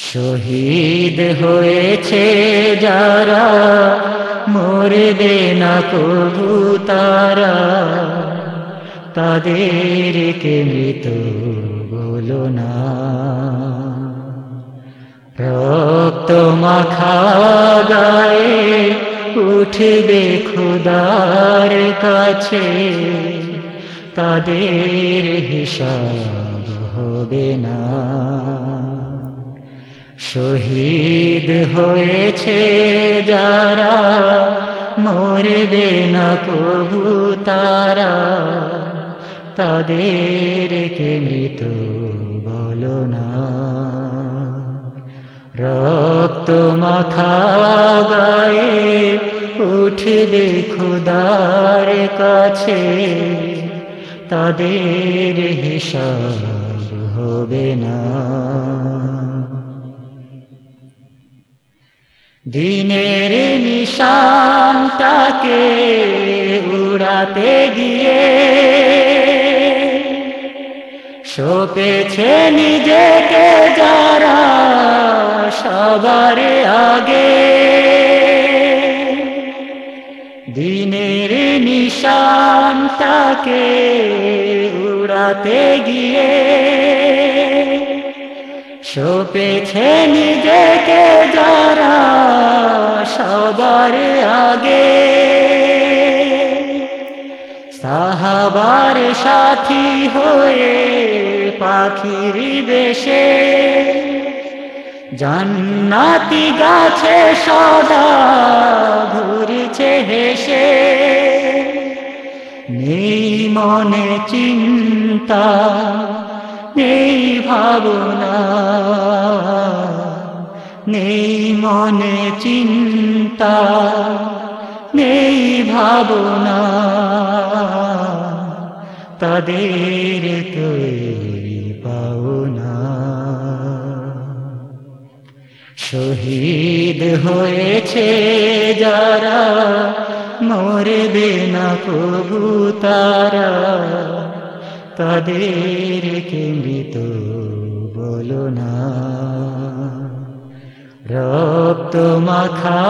শহীদ হয়েছে যারা, মরবে না কবু তারা। তাদেরকে মৃত বলো না। রক্ত মাখা গায়ে উঠবে খুদার কাছে। তাদের হিসাব হবে না। শহীদ হয়েছে যারা, মরবে না কবু তারা। তাদের তাদেরকে মৃত বলো না। রক্ত মাখা গায়ে উঠবে খুদার কাছে। তাদের হিসাব হবে না। দিনের নিশানটাকে উড়াতে গিয়ে সপেছে নিজেকে যারা সবার আগে। দিনের নিশানটাকে উড়াতে গিয়ে সপেছে নিজেকে যারা সবার আগে। সাহাবার সাথী হয়ে পাখির বেশে। জান্নাতি গাছে সদা ঘুরছে হেসে। নেই মনে চিন্তা নেই ভাবনা, নেই মনে চিন্তা, নেই ভাবনা। তাদের তৈরি পাওনা। শহীদ হয়েছে যারা, মরবে না প্রভু তারা। তাদেরকে মৃত বলো না। রক্ত মাখা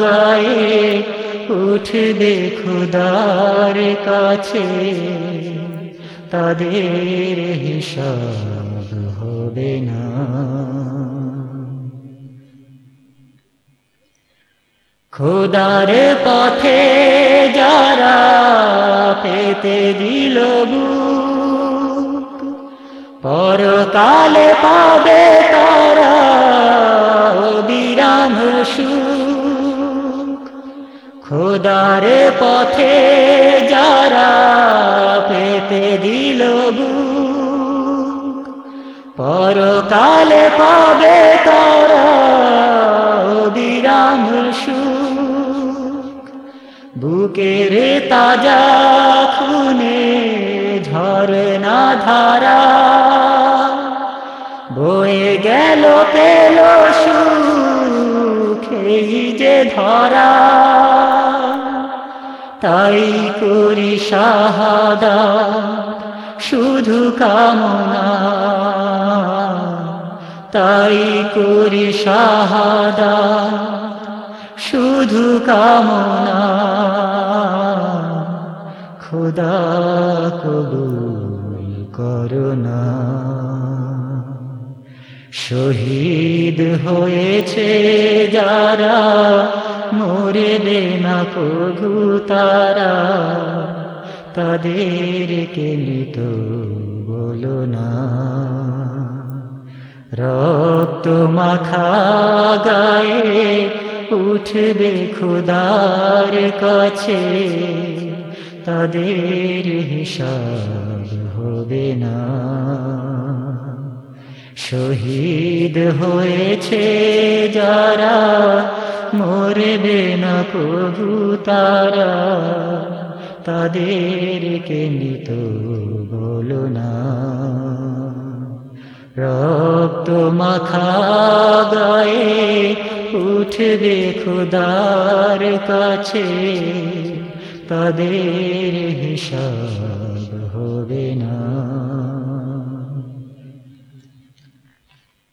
গায়ে উঠবে খুদার কাছে। তাদের হিসাব হবে না। খোদার পথে যারা পেতে দিল পরকালে পাবে তারা বিরাম সুখ। খোদার পথে যারা পেতে দিল পরকালে পাবে তারা বিরাম সুখ। বুকের তাজা খুনে ঝরনা ধারা বয়ে গেল পেল সুখেই যে ধরা। তাই করি সাহাদা শুধু কামনা। তাই করি সাহাদা শুধু কামনা। খুদা কবুল করুণা শহীদ হয়েছে যারা মরবে না প্রভু তারা। তাদেরকে মৃত বলো না। রক্ত মাখা গায়ে উঠবে খুদার কাছে। তাদের হিসাব হবে না। শহীদ হয়েছে যারা, মরবে না প্রভু তারা। তাদেরকে নিত বলো না। রক্ত মাখা গায়ে উঠবে খুদার কাছে। তাদের হিসাব হবে না।